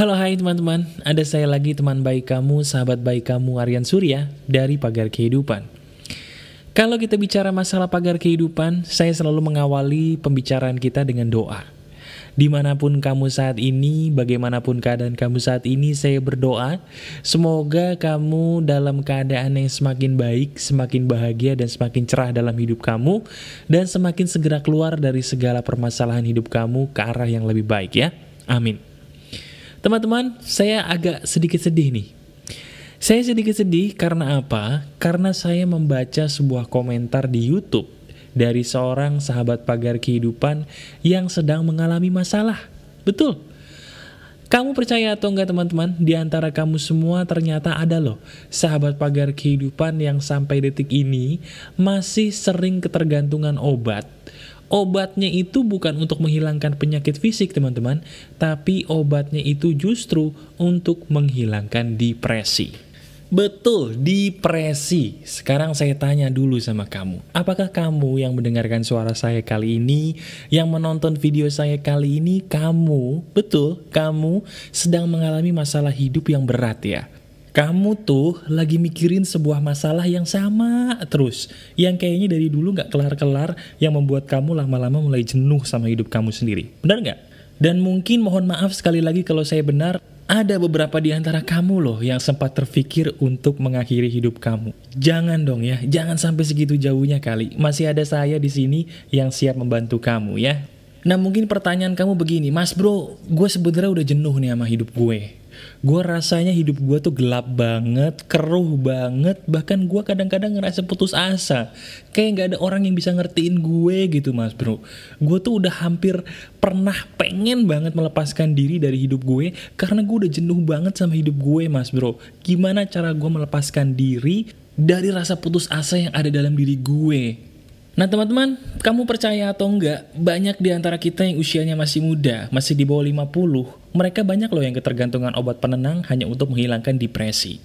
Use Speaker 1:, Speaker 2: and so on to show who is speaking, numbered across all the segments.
Speaker 1: Halo hai teman-teman, ada saya lagi teman baik kamu, sahabat baik kamu Aryan Surya dari Pagar Kehidupan. Kalau kita bicara masalah pagar kehidupan, saya selalu mengawali pembicaraan kita dengan doa. Di mana pun kamu saat ini, bagaimanapun keadaan kamu saat ini, saya berdoa semoga kamu dalam keadaan yang semakin baik, semakin bahagia, dan semakin cerah dalam hidup kamu, dan semakin segera keluar dari segala permasalahan hidup kamu ke arah yang lebih baik ya. Amin. Teman-teman, saya agak sedikit sedih nih. Saya sedikit sedih karena apa? Karena saya membaca sebuah komentar di YouTube dari seorang sahabat pagar kehidupan yang sedang mengalami masalah. Betul. Kamu percaya atau enggak teman-teman, di antara kamu semua ternyata ada loh sahabat pagar kehidupan yang sampai detik ini masih sering ketergantungan obat. Obatnya itu bukan untuk menghilangkan penyakit fisik teman-teman, tapi obatnya itu justru untuk menghilangkan depresi. Betul, depresi. Sekarang saya tanya dulu sama kamu. Apakah kamu yang mendengarkan suara saya kali ini, yang menonton video saya kali ini, kamu, betul, kamu sedang mengalami masalah hidup yang berat ya? Kamu tuh lagi mikirin sebuah masalah yang sama terus. Yang kayaknya dari dulu gak kelar-kelar, yang membuat kamu lama-lama mulai jenuh sama hidup kamu sendiri. Benar gak? Dan mungkin mohon maaf sekali lagi kalau saya benar, ada beberapa di antara kamu loh yang sempat terfikir untuk mengakhiri hidup kamu. Jangan dong ya, jangan sampai segitu jauhnya kali. Masih ada saya di sini yang siap membantu kamu ya. Nah mungkin pertanyaan kamu begini, Mas bro, gue sebenarnya udah jenuh nih sama hidup gue. Gue rasanya hidup gue tuh gelap banget, keruh banget, bahkan gue kadang-kadang ngerasa putus asa. Kayak gak ada orang yang bisa ngertiin gue gitu mas bro. Gue tuh udah hampir pernah pengen banget melepaskan diri dari hidup gue, karena gue udah jenuh banget sama hidup gue mas bro. Gimana cara gue melepaskan diri dari rasa putus asa yang ada dalam diri gue? Nah teman-teman, kamu percaya atau enggak, banyak di antara kita yang usianya masih muda, masih di bawah 50, mereka banyak loh yang ketergantungan obat penenang hanya untuk menghilangkan depresi.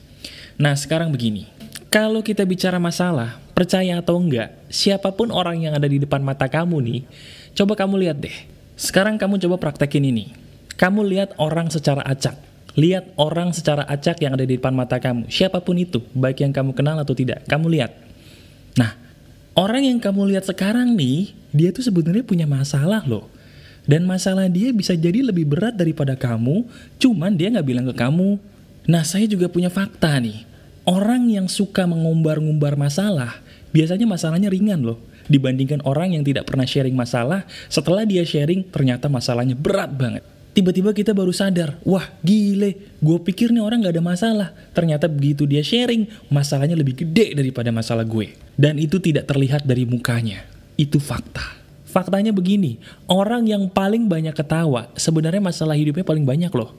Speaker 1: Nah sekarang begini, kalau kita bicara masalah, percaya atau enggak, siapa pun orang yang ada di depan mata kamu nih, coba kamu lihat deh. Sekarang kamu coba praktekin ini. Kamu lihat orang secara acak. Lihat orang secara acak yang ada di depan mata kamu. Siapa pun itu, baik yang kamu kenal atau tidak, kamu lihat. Nah, Orang yang kamu lihat sekarang nih, dia tuh sebenarnya punya masalah loh. Dan masalah dia bisa jadi lebih berat daripada kamu, cuman dia nggak bilang ke kamu. Nah, saya juga punya fakta nih. Orang yang suka mengumbar-ngumbar masalah, biasanya masalahnya ringan loh. Dibandingkan orang yang tidak pernah sharing masalah, setelah dia sharing, ternyata masalahnya berat banget tiba-tiba kita baru sadar, wah gile, gue pikir nih orang gak ada masalah. Ternyata begitu dia sharing, masalahnya lebih gede daripada masalah gue. Dan itu tidak terlihat dari mukanya. Itu fakta. Faktanya begini, orang yang paling banyak ketawa, sebenarnya masalah hidupnya paling banyak loh.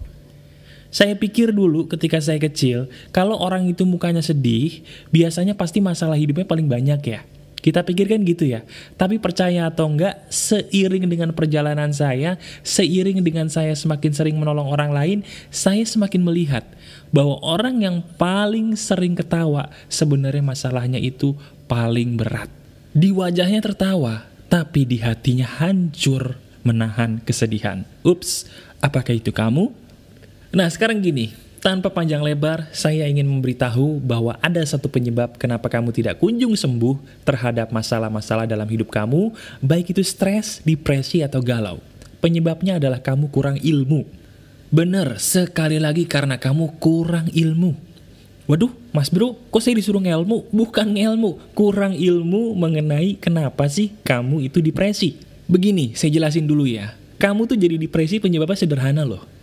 Speaker 1: Saya pikir dulu ketika saya kecil, kalau orang itu mukanya sedih, biasanya pasti masalah hidupnya paling banyak ya. Kita pikirkan gitu ya. Tapi percaya atau enggak, seiring dengan perjalanan saya, seiring dengan saya semakin sering menolong orang lain, saya semakin melihat bahwa orang yang paling sering ketawa, sebenarnya masalahnya itu paling berat. Di wajahnya tertawa, tapi di hatinya hancur menahan kesedihan. Ups, apakah itu kamu? Nah sekarang gini, tanpa panjang lebar, saya ingin memberitahu bahwa ada satu penyebab kenapa kamu tidak kunjung sembuh terhadap masalah-masalah dalam hidup kamu, baik itu stres, depresi, atau galau. Penyebabnya adalah kamu kurang ilmu. Bener, sekali lagi karena kamu kurang ilmu. Waduh, mas bro, kok saya disuruh ngelmu? Bukan ngelmu, kurang ilmu mengenai kenapa sih kamu itu depresi. Begini, saya jelasin dulu ya. Kamu tuh jadi depresi penyebabnya sederhana loh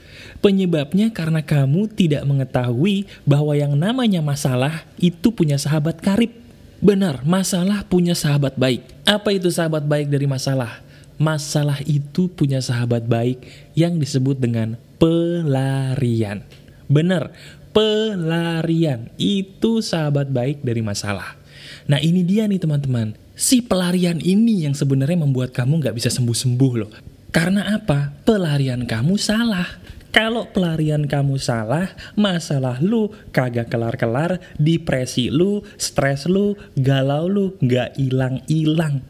Speaker 1: Penyebabnya karena kamu tidak mengetahui bahwa yang namanya masalah itu punya sahabat karib. Benar, masalah punya sahabat baik. Apa itu sahabat baik dari masalah? Masalah itu punya sahabat baik yang disebut dengan pelarian. Benar, pelarian itu sahabat baik dari masalah. Nah ini dia nih teman-teman, si pelarian ini yang sebenarnya membuat kamu nggak bisa sembuh-sembuh loh. Karena apa? Pelarian kamu salah. Kalau pelarian kamu salah, masalah lu kagak kelar-kelar, depresi lu, stres lu, galau lu, gak hilang-hilang.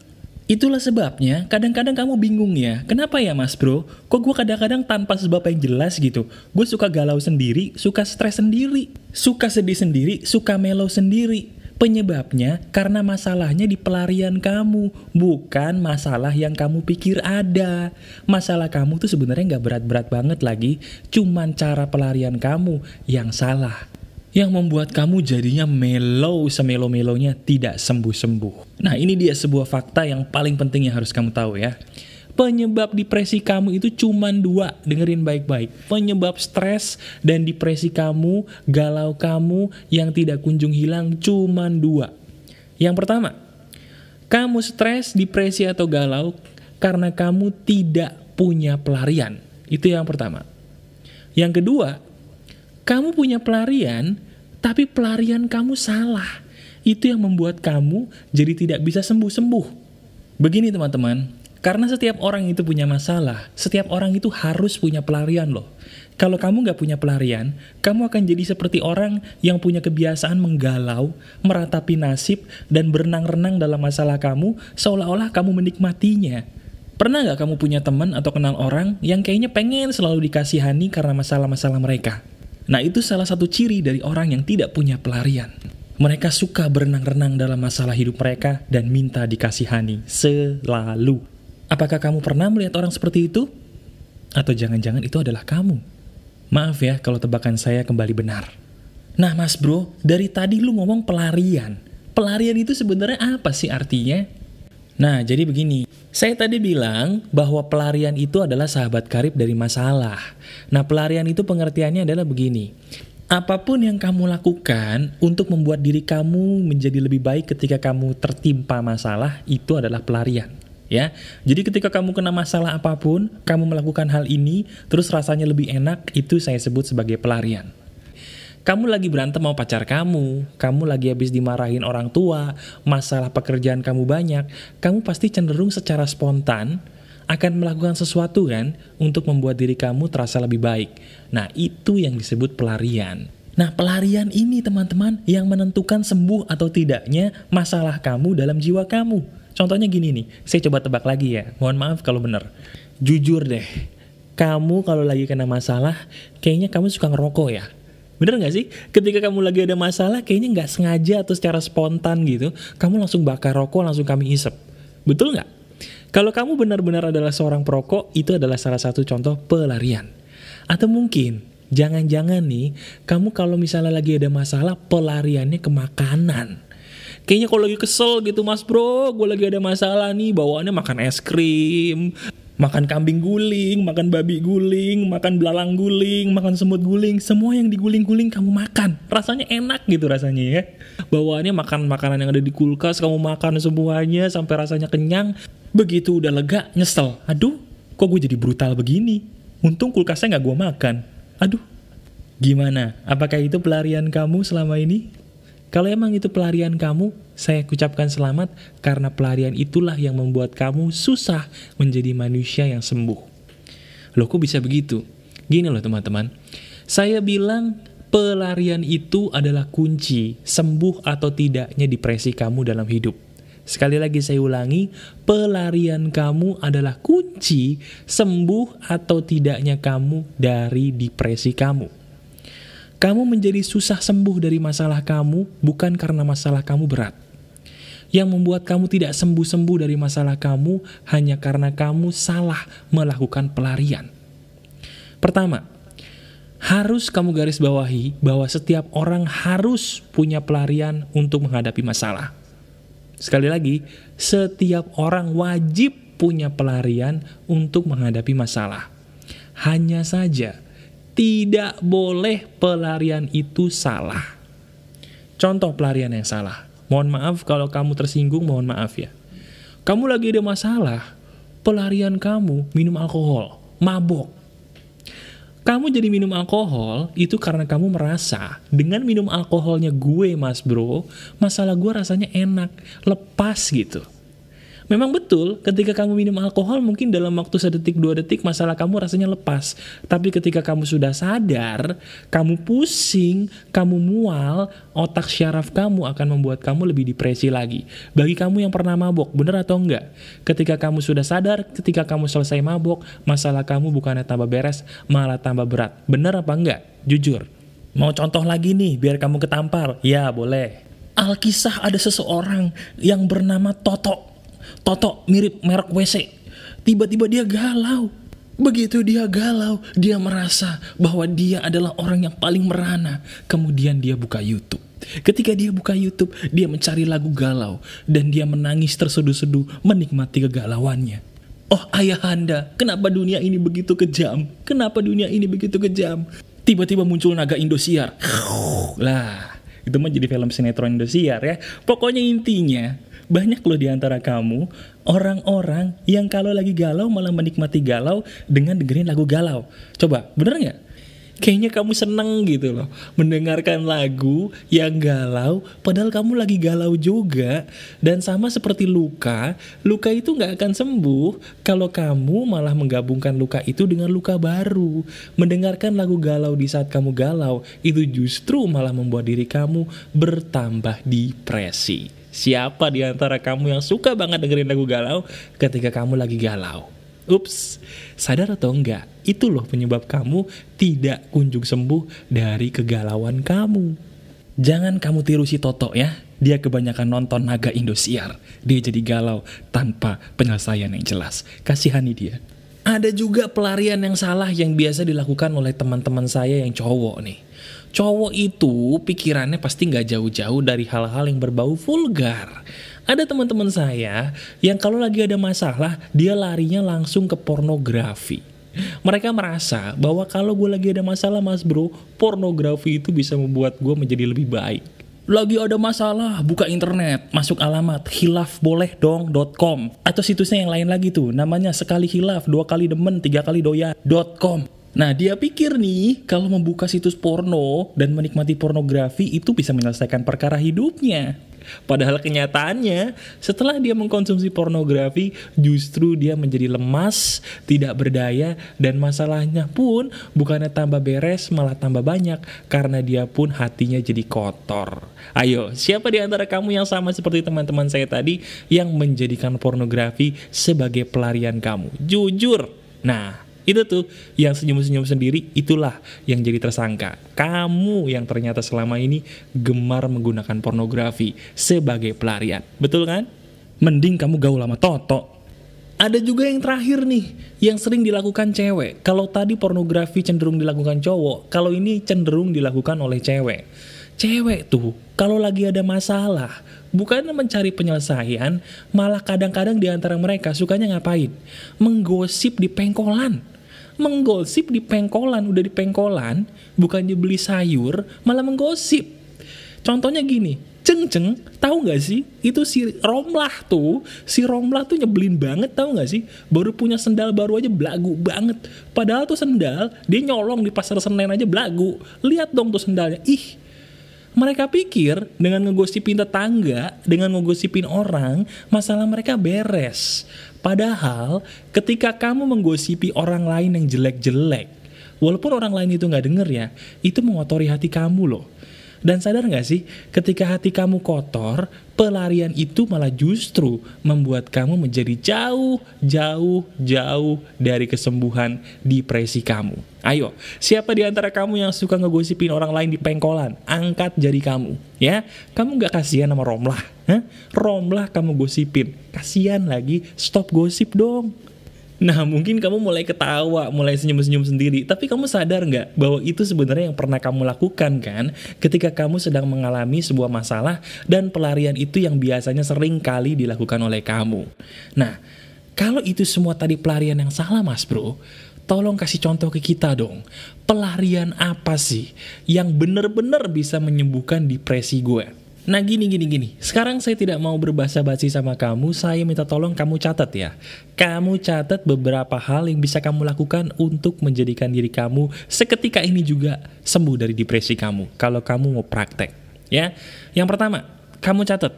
Speaker 1: Itulah sebabnya kadang-kadang kamu bingung ya, kenapa ya mas bro? Kok gue kadang-kadang tanpa sebab yang jelas gitu? Gue suka galau sendiri, suka stres sendiri, suka sedih sendiri, suka mellow sendiri. Penyebabnya karena masalahnya di pelarian kamu, bukan masalah yang kamu pikir ada. Masalah kamu tuh sebenarnya nggak berat-berat banget lagi, cuman cara pelarian kamu yang salah yang membuat kamu jadinya mellow semelo-melonya tidak sembuh-sembuh. Nah ini dia sebuah fakta yang paling penting yang harus kamu tahu ya. Penyebab depresi kamu itu cuma dua, dengerin baik-baik. Penyebab stres dan depresi kamu, galau kamu yang tidak kunjung hilang cuma dua. Yang pertama, kamu stres, depresi atau galau karena kamu tidak punya pelarian. Itu yang pertama. Yang kedua, kamu punya pelarian, tapi pelarian kamu salah. Itu yang membuat kamu jadi tidak bisa sembuh-sembuh. Begini teman-teman, karena setiap orang itu punya masalah, setiap orang itu harus punya pelarian loh. Kalau kamu nggak punya pelarian, kamu akan jadi seperti orang yang punya kebiasaan menggalau, meratapi nasib, dan berenang-renang dalam masalah kamu, seolah-olah kamu menikmatinya. Pernah nggak kamu punya teman atau kenal orang yang kayaknya pengen selalu dikasihani karena masalah-masalah mereka? Nah itu salah satu ciri dari orang yang tidak punya pelarian. Mereka suka berenang-renang dalam masalah hidup mereka dan minta dikasihani selalu. Apakah kamu pernah melihat orang seperti itu? Atau jangan-jangan itu adalah kamu? Maaf ya kalau tebakan saya kembali benar. Nah mas bro, dari tadi lu ngomong pelarian. Pelarian itu sebenarnya apa sih artinya? Nah, jadi begini. Saya tadi bilang bahwa pelarian itu adalah sahabat karib dari masalah. Nah, pelarian itu pengertiannya adalah begini. Apa pun yang kamu lakukan untuk membuat diri kamu menjadi lebih baik ketika kamu tertimpa masalah, itu adalah pelarian. Ya, jadi ketika kamu kena masalah apa pun, kamu melakukan hal ini, terus rasanya lebih enak, itu saya sebut sebagai pelarian. Kamu lagi berantem sama pacar kamu, kamu lagi habis dimarahin orang tua, masalah pekerjaan kamu banyak, kamu pasti cenderung secara spontan akan melakukan sesuatu kan untuk membuat diri kamu terasa lebih baik. Nah, itu yang disebut pelarian. Nah, pelarian ini teman-teman yang menentukan sembuh atau tidaknya masalah kamu dalam jiwa kamu. Contohnya gini nih, saya coba tebak lagi ya, mohon maaf kalau bener. Jujur deh, kamu kalau lagi kena masalah, kayaknya kamu suka ngerokok ya? Bener gak sih? Ketika kamu lagi ada masalah, kayaknya nggak sengaja atau secara spontan gitu, kamu langsung bakar rokok, langsung kami isep. Betul nggak? Kalau kamu benar-benar adalah seorang perokok, itu adalah salah satu contoh pelarian. Atau mungkin, jangan-jangan nih, kamu kalau misalnya lagi ada masalah, pelariannya ke makanan. Kayaknya kalau lagi kesel gitu mas bro, gue lagi ada masalah nih, bawaannya makan es krim, makan kambing guling, makan babi guling, makan belalang guling, makan semut guling, semua yang diguling-guling kamu makan. Rasanya enak gitu rasanya ya. Bawaannya makan makanan yang ada di kulkas, kamu makan semuanya sampai rasanya kenyang. Begitu udah lega, nyesel. Aduh, kok gue jadi brutal begini? Untung kulkasnya gak gue makan. Aduh, gimana? Apakah itu pelarian kamu selama ini? Kalau emang itu pelarian kamu, saya ucapkan selamat karena pelarian itulah yang membuat kamu susah menjadi manusia yang sembuh. Loh kok bisa begitu? Gini loh teman-teman, saya bilang pelarian itu adalah kunci sembuh atau tidaknya depresi kamu dalam hidup. Sekali lagi saya ulangi, pelarian kamu adalah kunci sembuh atau tidaknya kamu dari depresi kamu. Kamu menjadi susah sembuh dari masalah kamu bukan karena masalah kamu berat. Yang membuat kamu tidak sembuh-sembuh dari masalah kamu hanya karena kamu salah melakukan pelarian. Pertama, harus kamu garis bawahi bahwa setiap orang harus punya pelarian untuk menghadapi masalah. Sekali lagi, setiap orang wajib punya pelarian untuk menghadapi masalah. Hanya saja, tidak boleh pelarian itu salah. Contoh pelarian yang salah. Mohon maaf kalau kamu tersinggung, mohon maaf ya. Kamu lagi ada masalah, pelarian kamu minum alkohol, mabok. Kamu jadi minum alkohol itu karena kamu merasa dengan minum alkoholnya gue mas bro, masalah gue rasanya enak, lepas gitu. Memang betul, ketika kamu minum alkohol mungkin dalam waktu sedetik dua detik masalah kamu rasanya lepas. Tapi ketika kamu sudah sadar, kamu pusing, kamu mual, otak syaraf kamu akan membuat kamu lebih depresi lagi. Bagi kamu yang pernah mabok, bener atau enggak? Ketika kamu sudah sadar, ketika kamu selesai mabok, masalah kamu bukannya tambah beres, malah tambah berat. Bener apa enggak? Jujur. Mau contoh lagi nih, biar kamu ketampar? Ya, boleh. Alkisah ada seseorang yang bernama Toto Toto mirip merek WC. Tiba-tiba dia galau. Begitu dia galau, dia merasa bahwa dia adalah orang yang paling merana. Kemudian dia buka YouTube. Ketika dia buka YouTube, dia mencari lagu galau. Dan dia menangis terseduh-seduh menikmati kegalauannya. Oh ayahanda, kenapa dunia ini begitu kejam? Kenapa dunia ini begitu kejam? Tiba-tiba muncul naga Indosiar. Lah, itu mah jadi film sinetron Indosiar ya. Pokoknya intinya, banyak loh di antara kamu orang-orang yang kalau lagi galau malah menikmati galau dengan dengerin lagu galau. Coba, bener nggak? Kayaknya kamu seneng gitu loh Mendengarkan lagu yang galau Padahal kamu lagi galau juga Dan sama seperti luka Luka itu nggak akan sembuh Kalau kamu malah menggabungkan luka itu dengan luka baru Mendengarkan lagu galau di saat kamu galau Itu justru malah membuat diri kamu bertambah depresi Siapa di antara kamu yang suka banget dengerin lagu galau ketika kamu lagi galau? Ups, sadar atau enggak? Itu loh penyebab kamu tidak kunjung sembuh dari kegalauan kamu. Jangan kamu tiru si Toto ya. Dia kebanyakan nonton naga Indosiar. Dia jadi galau tanpa penyelesaian yang jelas. Kasihani dia. Ada juga pelarian yang salah yang biasa dilakukan oleh teman-teman saya yang cowok nih cowok itu pikirannya pasti nggak jauh-jauh dari hal-hal yang berbau vulgar. Ada teman-teman saya yang kalau lagi ada masalah, dia larinya langsung ke pornografi. Mereka merasa bahwa kalau gue lagi ada masalah mas bro, pornografi itu bisa membuat gue menjadi lebih baik. Lagi ada masalah, buka internet, masuk alamat hilafboleh.com atau situsnya yang lain lagi tuh, namanya sekali hilaf, dua kali demen, tiga kali doya.com. Nah, dia pikir nih, kalau membuka situs porno dan menikmati pornografi itu bisa menyelesaikan perkara hidupnya. Padahal kenyataannya, setelah dia mengkonsumsi pornografi, justru dia menjadi lemas, tidak berdaya, dan masalahnya pun bukannya tambah beres, malah tambah banyak, karena dia pun hatinya jadi kotor. Ayo, siapa di antara kamu yang sama seperti teman-teman saya tadi, yang menjadikan pornografi sebagai pelarian kamu? Jujur! Nah, itu tuh yang senyum-senyum sendiri itulah yang jadi tersangka. Kamu yang ternyata selama ini gemar menggunakan pornografi sebagai pelarian. Betul kan? Mending kamu gaul sama Toto. Ada juga yang terakhir nih, yang sering dilakukan cewek. Kalau tadi pornografi cenderung dilakukan cowok, kalau ini cenderung dilakukan oleh cewek. Cewek tuh, kalau lagi ada masalah, bukan mencari penyelesaian, malah kadang-kadang di antara mereka sukanya ngapain? Menggosip di pengkolan menggosip di pengkolan, udah di pengkolan, bukannya beli sayur, malah menggosip. Contohnya gini, ceng ceng, tahu nggak sih? Itu si Romlah tuh, si Romlah tuh nyebelin banget, tahu nggak sih? Baru punya sendal baru aja belagu banget. Padahal tuh sendal dia nyolong di pasar Senen aja belagu. Lihat dong tuh sendalnya, ih mereka pikir dengan ngegosipin tetangga, dengan ngegosipin orang, masalah mereka beres. Padahal ketika kamu menggosipi orang lain yang jelek-jelek, walaupun orang lain itu nggak denger ya, itu mengotori hati kamu loh. Dan sadar gak sih, ketika hati kamu kotor, pelarian itu malah justru membuat kamu menjadi jauh, jauh, jauh dari kesembuhan depresi kamu. Ayo, siapa di antara kamu yang suka ngegosipin orang lain di pengkolan? Angkat jari kamu, ya. Kamu gak kasihan sama Romlah? Romlah kamu gosipin. Kasihan lagi, stop gosip dong. Nah mungkin kamu mulai ketawa, mulai senyum-senyum sendiri, tapi kamu sadar nggak bahwa itu sebenarnya yang pernah kamu lakukan kan ketika kamu sedang mengalami sebuah masalah dan pelarian itu yang biasanya sering kali dilakukan oleh kamu. Nah, kalau itu semua tadi pelarian yang salah mas bro, tolong kasih contoh ke kita dong. Pelarian apa sih yang benar-benar bisa menyembuhkan depresi gue? Nah gini gini gini, sekarang saya tidak mau berbahasa basi sama kamu, saya minta tolong kamu catat ya. Kamu catat beberapa hal yang bisa kamu lakukan untuk menjadikan diri kamu seketika ini juga sembuh dari depresi kamu. Kalau kamu mau praktek, ya. Yang pertama, kamu catat.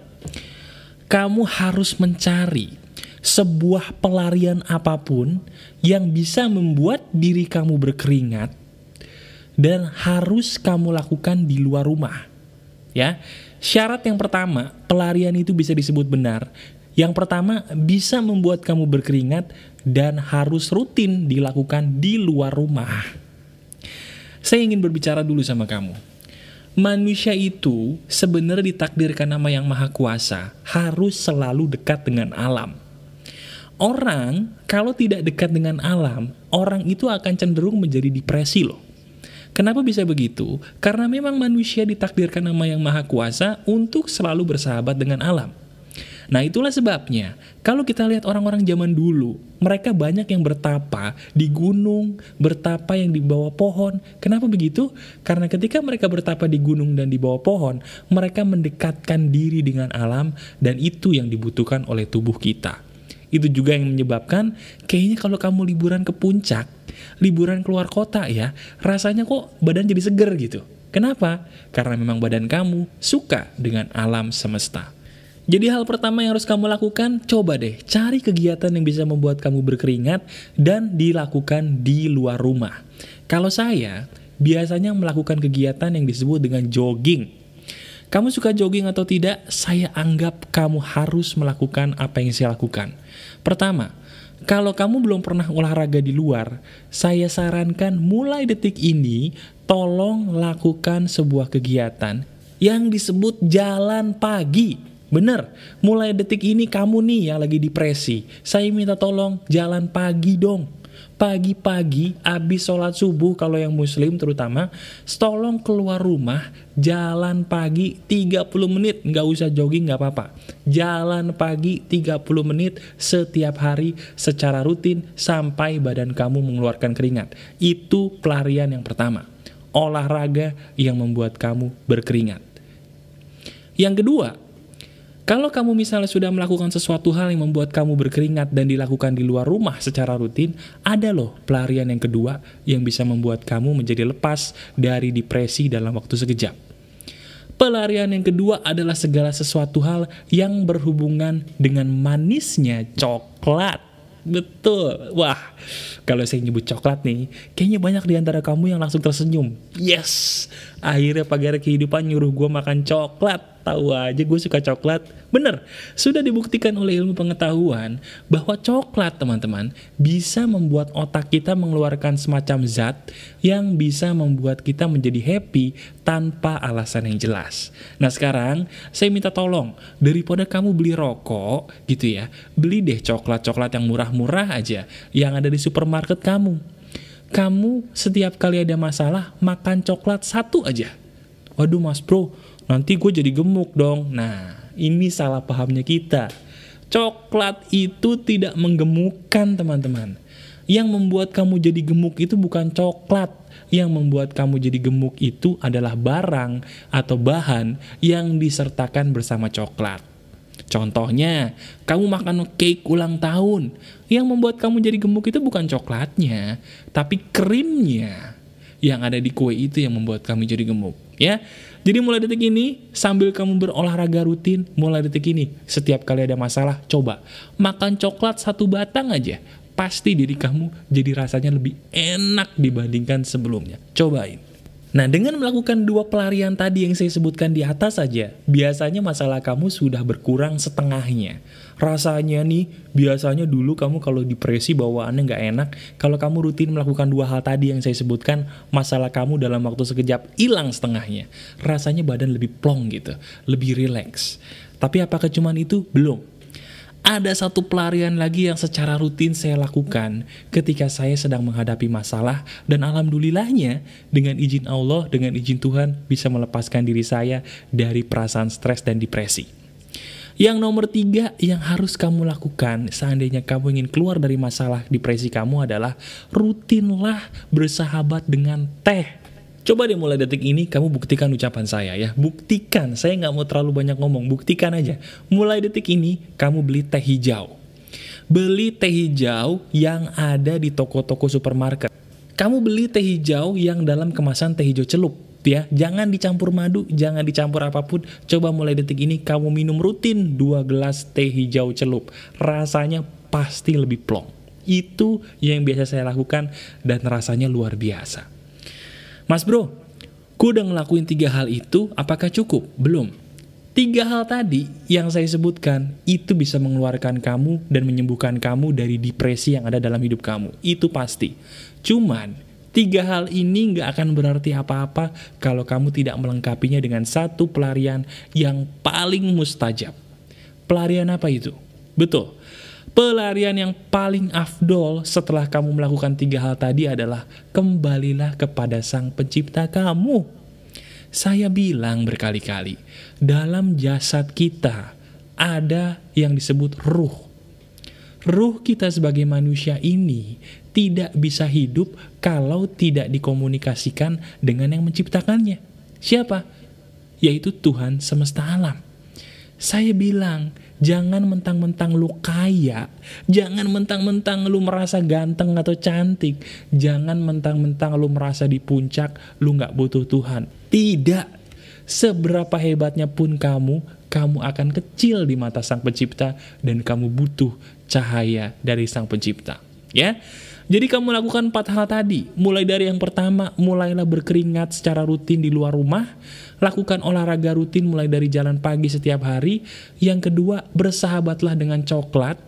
Speaker 1: Kamu harus mencari sebuah pelarian apa pun yang bisa membuat diri kamu berkeringat dan harus kamu lakukan di luar rumah. Ya. Syarat yang pertama, pelarian itu bisa disebut benar. Yang pertama, bisa membuat kamu berkeringat dan harus rutin dilakukan di luar rumah. Saya ingin berbicara dulu sama kamu. Manusia itu sebenarnya ditakdirkan nama yang maha kuasa, harus selalu dekat dengan alam. Orang kalau tidak dekat dengan alam, orang itu akan cenderung menjadi depresi loh. Kenapa bisa begitu? Karena memang manusia ditakdirkan nama yang maha kuasa untuk selalu bersahabat dengan alam. Nah itulah sebabnya, kalau kita lihat orang-orang zaman dulu, mereka banyak yang bertapa di gunung, bertapa yang di bawah pohon. Kenapa begitu? Karena ketika mereka bertapa di gunung dan di bawah pohon, mereka mendekatkan diri dengan alam dan itu yang dibutuhkan oleh tubuh kita. Itu juga yang menyebabkan kayaknya kalau kamu liburan ke puncak, liburan keluar kota ya, rasanya kok badan jadi seger gitu. Kenapa? Karena memang badan kamu suka dengan alam semesta. Jadi hal pertama yang harus kamu lakukan, coba deh cari kegiatan yang bisa membuat kamu berkeringat dan dilakukan di luar rumah. Kalau saya, biasanya melakukan kegiatan yang disebut dengan jogging. Kamu suka jogging atau tidak, saya anggap kamu harus melakukan apa yang saya lakukan. Pertama, kalau kamu belum pernah olahraga di luar, saya sarankan mulai detik ini, tolong lakukan sebuah kegiatan yang disebut jalan pagi. Bener, mulai detik ini kamu nih yang lagi depresi, saya minta tolong jalan pagi dong pagi-pagi abis sholat subuh kalau yang muslim terutama tolong keluar rumah jalan pagi 30 menit nggak usah jogging nggak apa-apa. Jalan pagi 30 menit setiap hari secara rutin sampai badan kamu mengeluarkan keringat. Itu pelarian yang pertama. Olahraga yang membuat kamu berkeringat. Yang kedua kalau kamu misalnya sudah melakukan sesuatu hal yang membuat kamu berkeringat dan dilakukan di luar rumah secara rutin, ada loh pelarian yang kedua yang bisa membuat kamu menjadi lepas dari depresi dalam waktu sekejap. Pelarian yang kedua adalah segala sesuatu hal yang berhubungan dengan manisnya coklat. Betul. Wah, kalau saya nyebut coklat nih, kayaknya banyak di antara kamu yang langsung tersenyum. Yes, akhirnya pagi kehidupan nyuruh gue makan coklat tahu aja gue suka coklat. Bener, sudah dibuktikan oleh ilmu pengetahuan bahwa coklat teman-teman bisa membuat otak kita mengeluarkan semacam zat yang bisa membuat kita menjadi happy tanpa alasan yang jelas. Nah sekarang saya minta tolong, daripada kamu beli rokok gitu ya, beli deh coklat-coklat yang murah-murah aja yang ada di supermarket kamu. Kamu setiap kali ada masalah makan coklat satu aja. Waduh mas bro, nanti gue jadi gemuk dong. Nah, ini salah pahamnya kita. Coklat itu tidak menggemukkan teman-teman. Yang membuat kamu jadi gemuk itu bukan coklat. Yang membuat kamu jadi gemuk itu adalah barang atau bahan yang disertakan bersama coklat. Contohnya, kamu makan cake ulang tahun. Yang membuat kamu jadi gemuk itu bukan coklatnya, tapi krimnya yang ada di kue itu yang membuat kamu jadi gemuk. Ya, jadi mulai detik ini, sambil kamu berolahraga rutin, mulai detik ini, setiap kali ada masalah, coba makan coklat satu batang aja. Pasti diri kamu jadi rasanya lebih enak dibandingkan sebelumnya. Cobain. Nah, dengan melakukan dua pelarian tadi yang saya sebutkan di atas saja, biasanya masalah kamu sudah berkurang setengahnya. Rasanya nih, biasanya dulu kamu kalau depresi bawaannya nggak enak, kalau kamu rutin melakukan dua hal tadi yang saya sebutkan, masalah kamu dalam waktu sekejap hilang setengahnya. Rasanya badan lebih plong gitu, lebih rileks. Tapi apakah cuma itu? Belum ada satu pelarian lagi yang secara rutin saya lakukan ketika saya sedang menghadapi masalah dan alhamdulillahnya dengan izin Allah, dengan izin Tuhan bisa melepaskan diri saya dari perasaan stres dan depresi. Yang nomor tiga yang harus kamu lakukan seandainya kamu ingin keluar dari masalah depresi kamu adalah rutinlah bersahabat dengan teh. Coba deh mulai detik ini kamu buktikan ucapan saya ya. Buktikan, saya nggak mau terlalu banyak ngomong, buktikan aja. Mulai detik ini kamu beli teh hijau. Beli teh hijau yang ada di toko-toko supermarket. Kamu beli teh hijau yang dalam kemasan teh hijau celup. ya. Jangan dicampur madu, jangan dicampur apa pun. Coba mulai detik ini kamu minum rutin 2 gelas teh hijau celup. Rasanya pasti lebih plong. Itu yang biasa saya lakukan dan rasanya luar biasa. Mas bro, ku udah ngelakuin tiga hal itu, apakah cukup? Belum. Tiga hal tadi yang saya sebutkan, itu bisa mengeluarkan kamu dan menyembuhkan kamu dari depresi yang ada dalam hidup kamu. Itu pasti. Cuman, Tiga hal ini nggak akan berarti apa-apa kalau kamu tidak melengkapinya dengan satu pelarian yang paling mustajab. Pelarian apa itu? Betul. Pelarian yang paling afdol setelah kamu melakukan tiga hal tadi adalah kembalilah kepada sang pencipta kamu. Saya bilang berkali-kali, dalam jasad kita ada yang disebut ruh. Ruh kita sebagai manusia ini tidak bisa hidup kalau tidak dikomunikasikan dengan yang menciptakannya. Siapa? Yaitu Tuhan semesta alam. Saya bilang, jangan mentang-mentang lu kaya, jangan mentang-mentang lu merasa ganteng atau cantik, jangan mentang-mentang lu merasa di puncak, lu nggak butuh Tuhan. Tidak, seberapa hebatnya pun kamu, kamu akan kecil di mata Sang Pencipta dan kamu butuh cahaya dari Sang Pencipta. Ya, jadi kamu lakukan empat hal tadi. Mulai dari yang pertama, mulailah berkeringat secara rutin di luar rumah. Lakukan olahraga rutin mulai dari jalan pagi setiap hari. Yang kedua, bersahabatlah dengan coklat.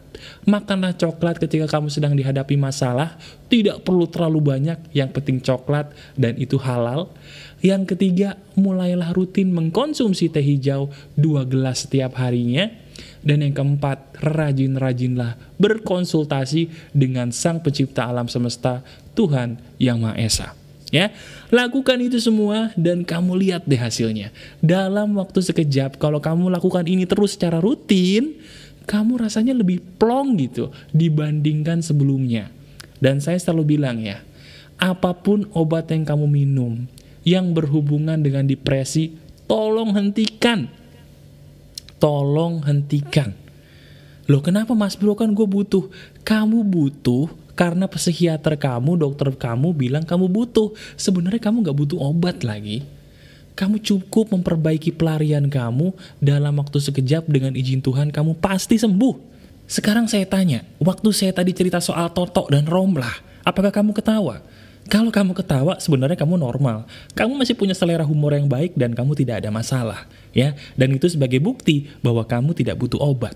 Speaker 1: Makanlah coklat ketika kamu sedang dihadapi masalah. Tidak perlu terlalu banyak, yang penting coklat dan itu halal. Yang ketiga, mulailah rutin mengkonsumsi teh hijau dua gelas setiap harinya. Dan yang keempat, rajin-rajinlah berkonsultasi dengan Sang Pencipta alam semesta, Tuhan Yang Maha Esa. Ya, lakukan itu semua dan kamu lihat deh hasilnya. Dalam waktu sekejap, kalau kamu lakukan ini terus secara rutin, kamu rasanya lebih plong gitu dibandingkan sebelumnya. Dan saya selalu bilang ya, apa pun obat yang kamu minum yang berhubungan dengan depresi, tolong hentikan tolong hentikan. Loh kenapa mas bro kan gue butuh? Kamu butuh karena psikiater kamu, dokter kamu bilang kamu butuh. Sebenarnya kamu gak butuh obat lagi. Kamu cukup memperbaiki pelarian kamu dalam waktu sekejap dengan izin Tuhan kamu pasti sembuh. Sekarang saya tanya, waktu saya tadi cerita soal Toto dan Romlah, apakah kamu ketawa? Kalau kamu ketawa, sebenarnya kamu normal. Kamu masih punya selera humor yang baik dan kamu tidak ada masalah, ya. Dan itu sebagai bukti bahwa kamu tidak butuh obat.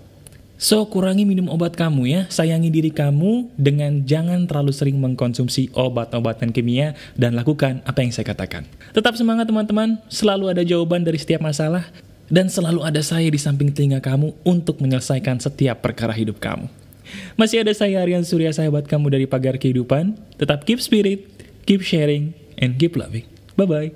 Speaker 1: So, kurangi minum obat kamu ya, sayangi diri kamu dengan jangan terlalu sering mengkonsumsi obat-obatan kimia dan lakukan apa yang saya katakan. Tetap semangat teman-teman, selalu ada jawaban dari setiap masalah dan selalu ada saya di samping telinga kamu untuk menyelesaikan setiap perkara hidup kamu. Masih ada saya Aryan Surya sahabat kamu dari Pagar Kehidupan. Tetap keep spirit, keep sharing, and keep loving. Bye-bye.